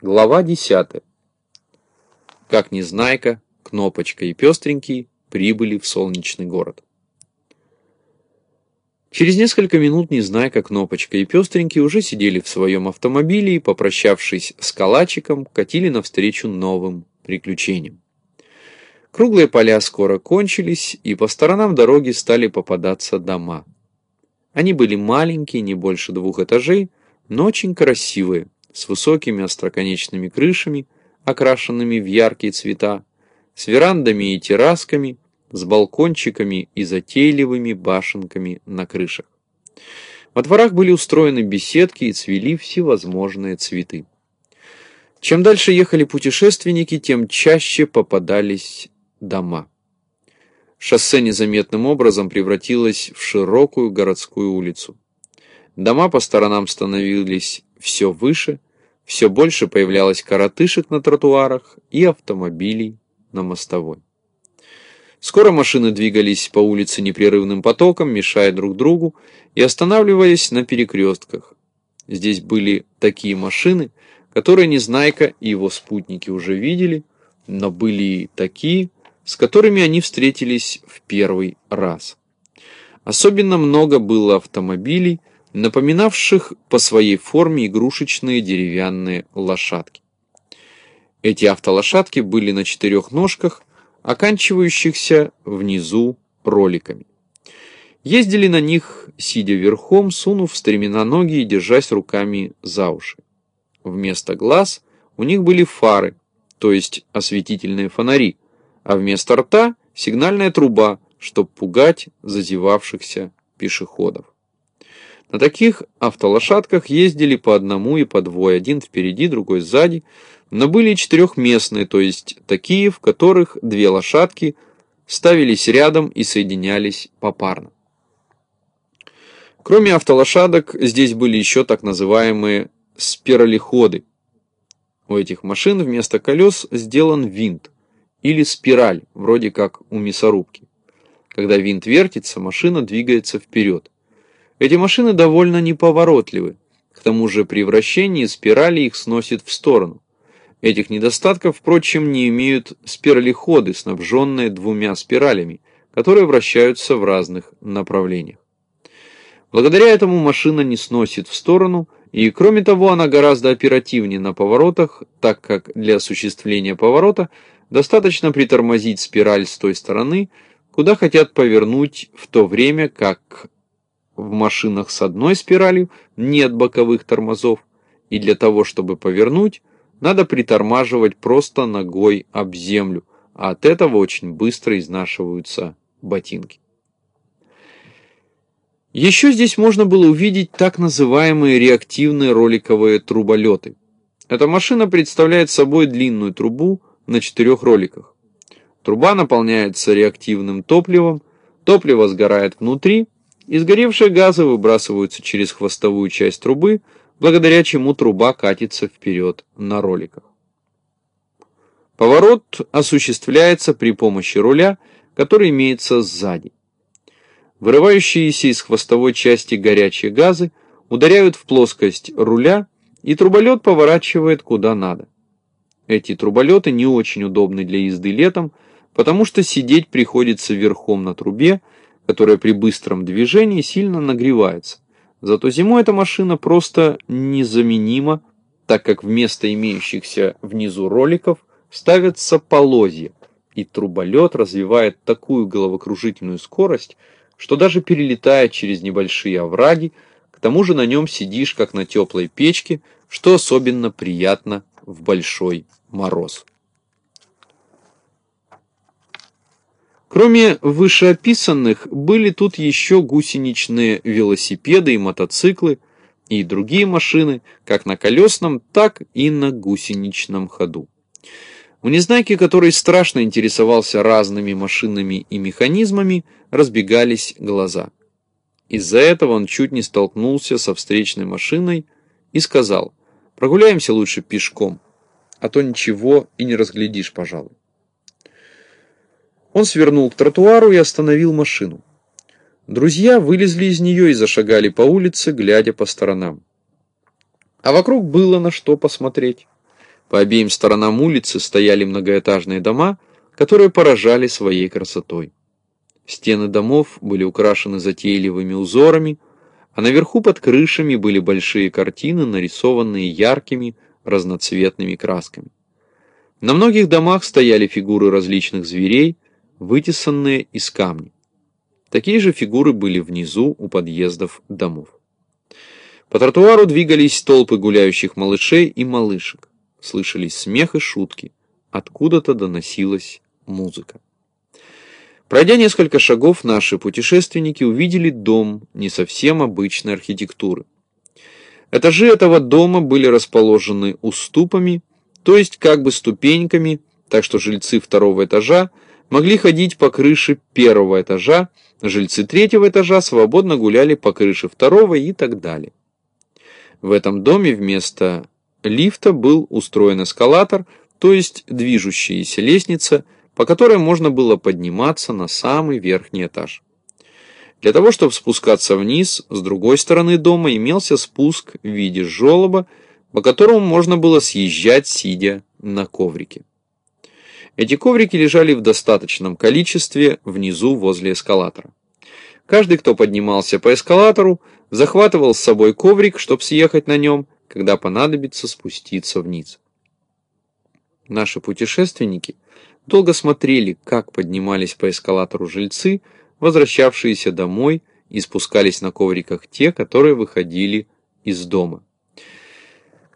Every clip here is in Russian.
Глава 10. Как Незнайка, Кнопочка и Пестренький прибыли в солнечный город. Через несколько минут Незнайка, Кнопочка и Пестренький уже сидели в своем автомобиле и, попрощавшись с Калачиком, катили навстречу новым приключениям. Круглые поля скоро кончились, и по сторонам дороги стали попадаться дома. Они были маленькие, не больше двух этажей, но очень красивые – с высокими остроконечными крышами, окрашенными в яркие цвета, с верандами и террасками, с балкончиками и затейливыми башенками на крышах. Во дворах были устроены беседки и цвели всевозможные цветы. Чем дальше ехали путешественники, тем чаще попадались дома. Шоссе незаметным образом превратилось в широкую городскую улицу. Дома по сторонам становились все выше, все больше появлялось коротышек на тротуарах и автомобилей на мостовой. Скоро машины двигались по улице непрерывным потоком, мешая друг другу и останавливаясь на перекрестках. Здесь были такие машины, которые Незнайка и его спутники уже видели, но были и такие, с которыми они встретились в первый раз. Особенно много было автомобилей, напоминавших по своей форме игрушечные деревянные лошадки. Эти автолошадки были на четырех ножках, оканчивающихся внизу роликами. Ездили на них, сидя верхом, сунув стремена ноги и держась руками за уши. Вместо глаз у них были фары, то есть осветительные фонари, а вместо рта сигнальная труба, чтобы пугать зазевавшихся пешеходов. На таких автолошадках ездили по одному и по двое, один впереди, другой сзади, но были четырехместные, то есть такие, в которых две лошадки ставились рядом и соединялись попарно. Кроме автолошадок, здесь были еще так называемые спиралиходы. У этих машин вместо колес сделан винт или спираль, вроде как у мясорубки. Когда винт вертится, машина двигается вперед. Эти машины довольно неповоротливы. К тому же при вращении спирали их сносит в сторону. Этих недостатков, впрочем, не имеют спиралиходы, снабженные двумя спиралями, которые вращаются в разных направлениях. Благодаря этому машина не сносит в сторону, и кроме того она гораздо оперативнее на поворотах, так как для осуществления поворота достаточно притормозить спираль с той стороны, куда хотят повернуть, в то время как в машинах с одной спиралью нет боковых тормозов, и для того, чтобы повернуть, надо притормаживать просто ногой об землю, а от этого очень быстро изнашиваются ботинки. Еще здесь можно было увидеть так называемые реактивные роликовые труболеты. Эта машина представляет собой длинную трубу на четырех роликах. Труба наполняется реактивным топливом, топливо сгорает внутри, и сгоревшие газы выбрасываются через хвостовую часть трубы, благодаря чему труба катится вперед на роликах. Поворот осуществляется при помощи руля, который имеется сзади. Вырывающиеся из хвостовой части горячие газы ударяют в плоскость руля, и труболет поворачивает куда надо. Эти труболеты не очень удобны для езды летом, потому что сидеть приходится верхом на трубе, которая при быстром движении сильно нагревается. Зато зимой эта машина просто незаменима, так как вместо имеющихся внизу роликов ставятся полозья, и труболет развивает такую головокружительную скорость, что даже перелетая через небольшие овраги, к тому же на нем сидишь, как на теплой печке, что особенно приятно в большой мороз. Кроме вышеописанных, были тут еще гусеничные велосипеды и мотоциклы, и другие машины, как на колесном, так и на гусеничном ходу. У Незнайки, который страшно интересовался разными машинами и механизмами, разбегались глаза. Из-за этого он чуть не столкнулся со встречной машиной и сказал, прогуляемся лучше пешком, а то ничего и не разглядишь, пожалуй. Он свернул к тротуару и остановил машину. Друзья вылезли из нее и зашагали по улице, глядя по сторонам. А вокруг было на что посмотреть. По обеим сторонам улицы стояли многоэтажные дома, которые поражали своей красотой. Стены домов были украшены затейливыми узорами, а наверху под крышами были большие картины, нарисованные яркими разноцветными красками. На многих домах стояли фигуры различных зверей, вытесанные из камня. Такие же фигуры были внизу у подъездов домов. По тротуару двигались толпы гуляющих малышей и малышек. Слышались смех и шутки. Откуда-то доносилась музыка. Пройдя несколько шагов, наши путешественники увидели дом не совсем обычной архитектуры. Этажи этого дома были расположены уступами, то есть как бы ступеньками, так что жильцы второго этажа могли ходить по крыше первого этажа, жильцы третьего этажа свободно гуляли по крыше второго и так далее. В этом доме вместо лифта был устроен эскалатор, то есть движущаяся лестница, по которой можно было подниматься на самый верхний этаж. Для того, чтобы спускаться вниз, с другой стороны дома имелся спуск в виде желоба, по которому можно было съезжать, сидя на коврике. Эти коврики лежали в достаточном количестве внизу возле эскалатора. Каждый, кто поднимался по эскалатору, захватывал с собой коврик, чтобы съехать на нем, когда понадобится спуститься вниз. Наши путешественники долго смотрели, как поднимались по эскалатору жильцы, возвращавшиеся домой и спускались на ковриках те, которые выходили из дома.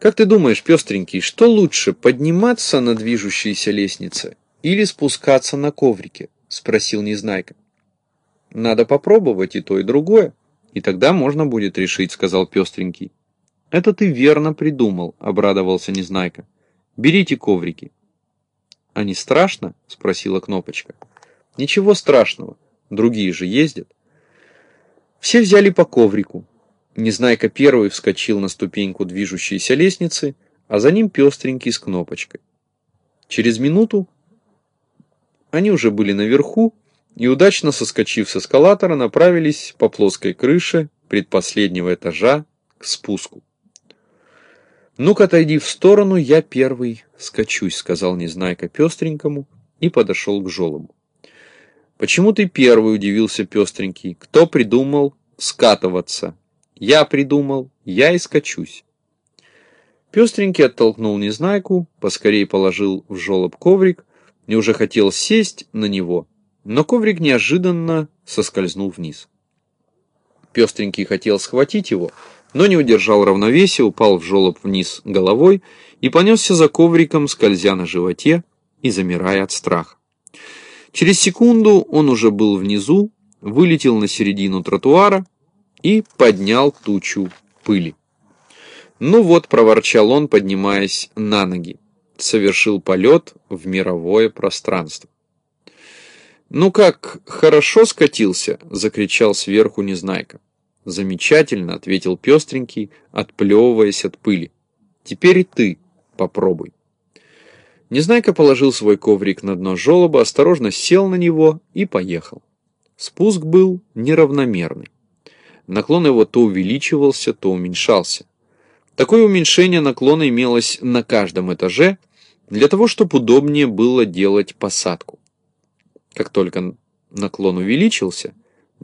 Как ты думаешь, пестренький, что лучше, подниматься на движущейся лестнице или спускаться на коврике? Спросил Незнайка. Надо попробовать и то, и другое. И тогда можно будет решить, сказал пестренький. Это ты верно придумал, обрадовался Незнайка. Берите коврики. А не страшно? Спросила Кнопочка. Ничего страшного, другие же ездят. Все взяли по коврику. Незнайка первый вскочил на ступеньку движущейся лестницы, а за ним пестренький с Кнопочкой. Через минуту они уже были наверху и, удачно соскочив с эскалатора, направились по плоской крыше предпоследнего этажа к спуску. «Ну-ка, отойди в сторону, я первый скачусь», — сказал Незнайка пестренькому и подошел к жолобу. «Почему ты первый?» — удивился пестренький. «Кто придумал скатываться?» «Я придумал, я и скачусь». Пестренький оттолкнул Незнайку, поскорее положил в жолоб коврик и уже хотел сесть на него — но коврик неожиданно соскользнул вниз. Пестренький хотел схватить его, но не удержал равновесия, упал в жолоб вниз головой и понесся за ковриком, скользя на животе и замирая от страха. Через секунду он уже был внизу, вылетел на середину тротуара и поднял тучу пыли. «Ну вот», — проворчал он, поднимаясь на ноги, совершил полет в мировое пространство. «Ну как, хорошо скатился?» — закричал сверху Незнайка. «Замечательно», — ответил пестренький, отплевываясь от пыли. «Теперь и ты попробуй». Незнайка положил свой коврик на дно желоба, осторожно сел на него и поехал. Спуск был неравномерный. Наклон его то увеличивался, то уменьшался. Такое уменьшение наклона имелось на каждом этаже, для того, чтобы удобнее было делать посадку. Как только наклон увеличился,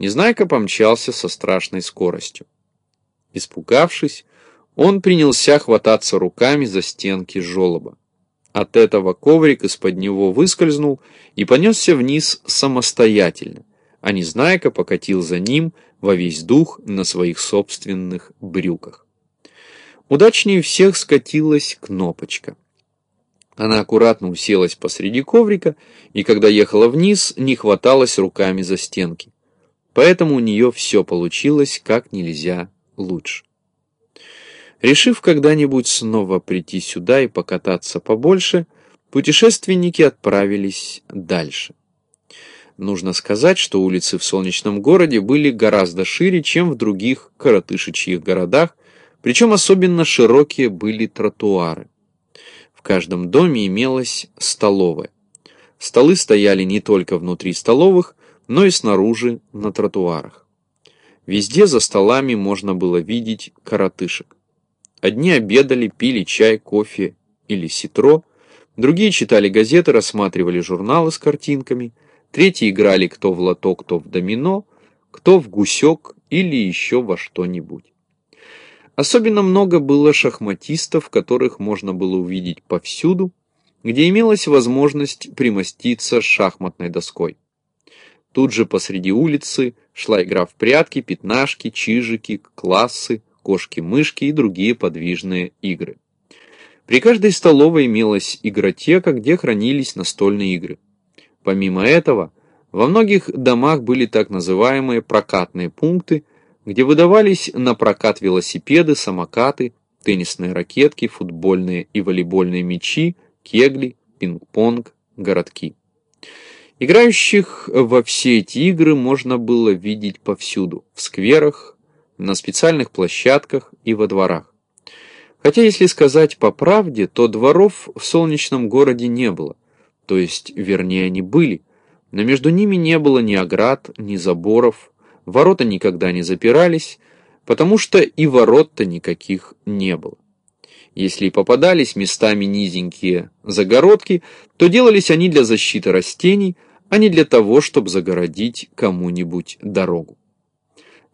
Незнайка помчался со страшной скоростью. Испугавшись, он принялся хвататься руками за стенки желоба. От этого коврик из-под него выскользнул и понесся вниз самостоятельно, а Незнайка покатил за ним во весь дух на своих собственных брюках. Удачнее всех скатилась Кнопочка. Она аккуратно уселась посреди коврика, и когда ехала вниз, не хваталась руками за стенки. Поэтому у нее все получилось как нельзя лучше. Решив когда-нибудь снова прийти сюда и покататься побольше, путешественники отправились дальше. Нужно сказать, что улицы в солнечном городе были гораздо шире, чем в других коротышечьих городах, причем особенно широкие были тротуары. В каждом доме имелась столовая. Столы стояли не только внутри столовых, но и снаружи на тротуарах. Везде за столами можно было видеть коротышек. Одни обедали, пили чай, кофе или ситро, другие читали газеты, рассматривали журналы с картинками, третьи играли кто в лото, кто в домино, кто в гусек или еще во что-нибудь. Особенно много было шахматистов, которых можно было увидеть повсюду, где имелась возможность примоститься шахматной доской. Тут же посреди улицы шла игра в прятки, пятнашки, чижики, классы, кошки-мышки и другие подвижные игры. При каждой столовой имелась игротека, где хранились настольные игры. Помимо этого, во многих домах были так называемые прокатные пункты, где выдавались на прокат велосипеды, самокаты, теннисные ракетки, футбольные и волейбольные мячи, кегли, пинг-понг, городки. Играющих во все эти игры можно было видеть повсюду, в скверах, на специальных площадках и во дворах. Хотя, если сказать по правде, то дворов в солнечном городе не было, то есть, вернее, они были, но между ними не было ни оград, ни заборов, ворота никогда не запирались, потому что и ворот-то никаких не было. Если и попадались местами низенькие загородки, то делались они для защиты растений, а не для того, чтобы загородить кому-нибудь дорогу.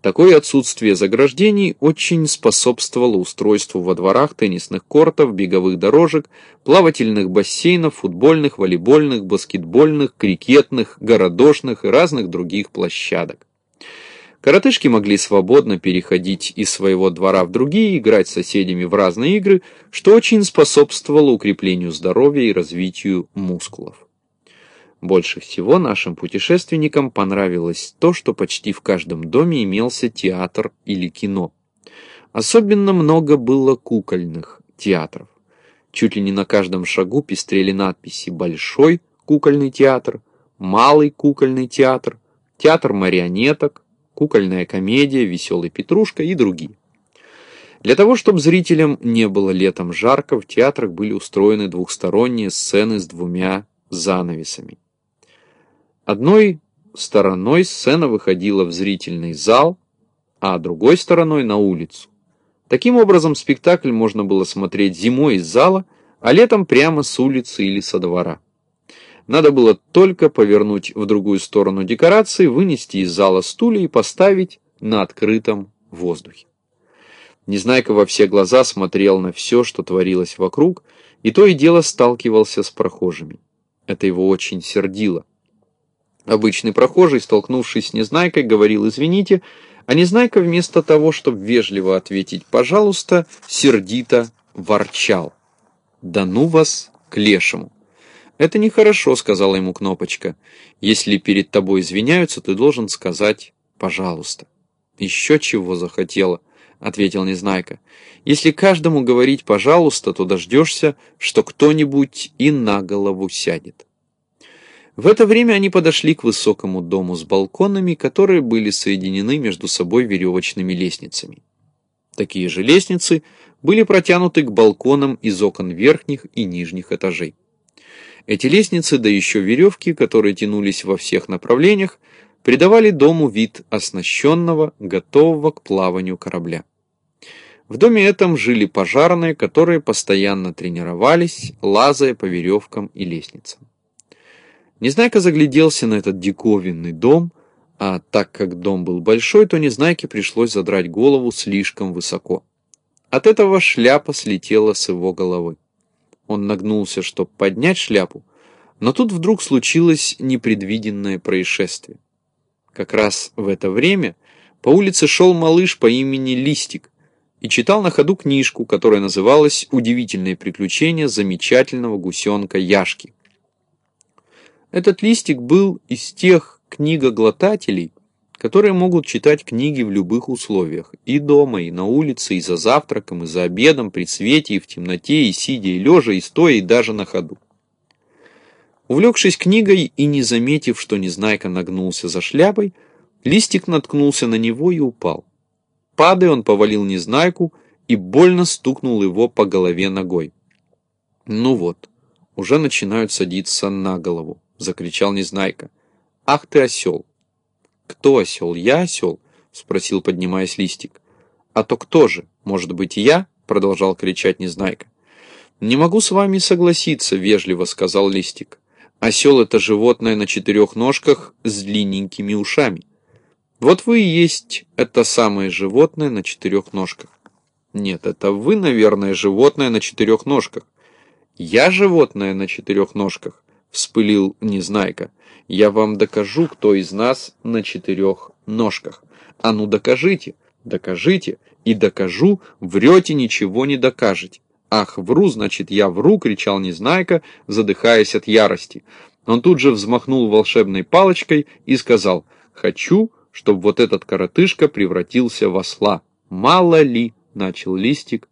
Такое отсутствие заграждений очень способствовало устройству во дворах теннисных кортов, беговых дорожек, плавательных бассейнов, футбольных, волейбольных, баскетбольных, крикетных, городошных и разных других площадок. Коротышки могли свободно переходить из своего двора в другие, играть с соседями в разные игры, что очень способствовало укреплению здоровья и развитию мускулов. Больше всего нашим путешественникам понравилось то, что почти в каждом доме имелся театр или кино. Особенно много было кукольных театров. Чуть ли не на каждом шагу пестрели надписи «Большой кукольный театр», «Малый кукольный театр», «Театр марионеток», «Кукольная комедия», «Веселый Петрушка» и другие. Для того, чтобы зрителям не было летом жарко, в театрах были устроены двухсторонние сцены с двумя занавесами. Одной стороной сцена выходила в зрительный зал, а другой стороной на улицу. Таким образом, спектакль можно было смотреть зимой из зала, а летом прямо с улицы или со двора. Надо было только повернуть в другую сторону декорации, вынести из зала стулья и поставить на открытом воздухе. Незнайка во все глаза смотрел на все, что творилось вокруг, и то и дело сталкивался с прохожими. Это его очень сердило. Обычный прохожий, столкнувшись с Незнайкой, говорил «извините», а Незнайка вместо того, чтобы вежливо ответить «пожалуйста», сердито ворчал. «Да ну вас к лешему!» «Это нехорошо», — сказала ему Кнопочка. «Если перед тобой извиняются, ты должен сказать «пожалуйста». «Еще чего захотела», — ответил Незнайка. «Если каждому говорить «пожалуйста», то дождешься, что кто-нибудь и на голову сядет». В это время они подошли к высокому дому с балконами, которые были соединены между собой веревочными лестницами. Такие же лестницы были протянуты к балконам из окон верхних и нижних этажей. Эти лестницы, да еще веревки, которые тянулись во всех направлениях, придавали дому вид оснащенного, готового к плаванию корабля. В доме этом жили пожарные, которые постоянно тренировались, лазая по веревкам и лестницам. Незнайка загляделся на этот диковинный дом, а так как дом был большой, то Незнайке пришлось задрать голову слишком высоко. От этого шляпа слетела с его головы. Он нагнулся, чтобы поднять шляпу, но тут вдруг случилось непредвиденное происшествие. Как раз в это время по улице шел малыш по имени Листик и читал на ходу книжку, которая называлась «Удивительные приключения замечательного гусенка Яшки». Этот листик был из тех книгоглотателей, которые могут читать книги в любых условиях, и дома, и на улице, и за завтраком, и за обедом, при свете, и в темноте, и сидя, и лежа, и стоя, и даже на ходу. Увлекшись книгой и не заметив, что Незнайка нагнулся за шляпой, листик наткнулся на него и упал. Падая, он повалил Незнайку и больно стукнул его по голове ногой. Ну вот, уже начинают садиться на голову. — закричал Незнайка. «Ах ты осел!» «Кто осел? Я осел?» — спросил, поднимаясь листик. «А то кто же? Может быть, я?» — продолжал кричать Незнайка. «Не могу с вами согласиться», — вежливо сказал Листик. «Осел — это животное на четырех ножках с длинненькими ушами. Вот вы и есть это самое животное на четырех ножках». «Нет, это вы, наверное, животное на четырех ножках». «Я животное на четырех ножках», — вспылил Незнайка. «Я вам докажу, кто из нас на четырех ножках. А ну докажите, докажите, и докажу, врете, ничего не докажете». «Ах, вру, значит, я вру!» — кричал Незнайка, задыхаясь от ярости. Он тут же взмахнул волшебной палочкой и сказал, «Хочу, чтобы вот этот коротышка превратился в осла. Мало ли!» — начал Листик.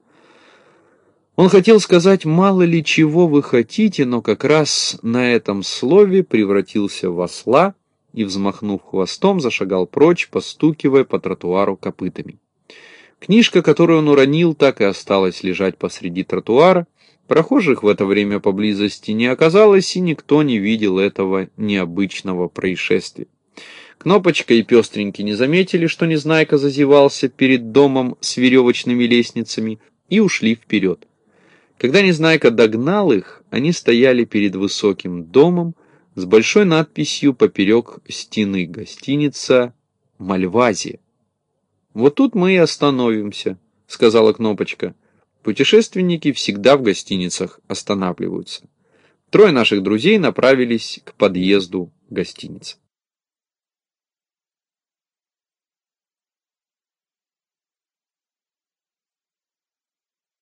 Он хотел сказать «мало ли чего вы хотите», но как раз на этом слове превратился в осла и, взмахнув хвостом, зашагал прочь, постукивая по тротуару копытами. Книжка, которую он уронил, так и осталась лежать посреди тротуара. Прохожих в это время поблизости не оказалось, и никто не видел этого необычного происшествия. Кнопочка и пестренький не заметили, что Незнайка зазевался перед домом с веревочными лестницами, и ушли вперед. Когда Незнайка догнал их, они стояли перед высоким домом с большой надписью поперек стены гостиница «Мальвазия». «Вот тут мы и остановимся», — сказала Кнопочка. Путешественники всегда в гостиницах останавливаются. Трое наших друзей направились к подъезду гостиницы.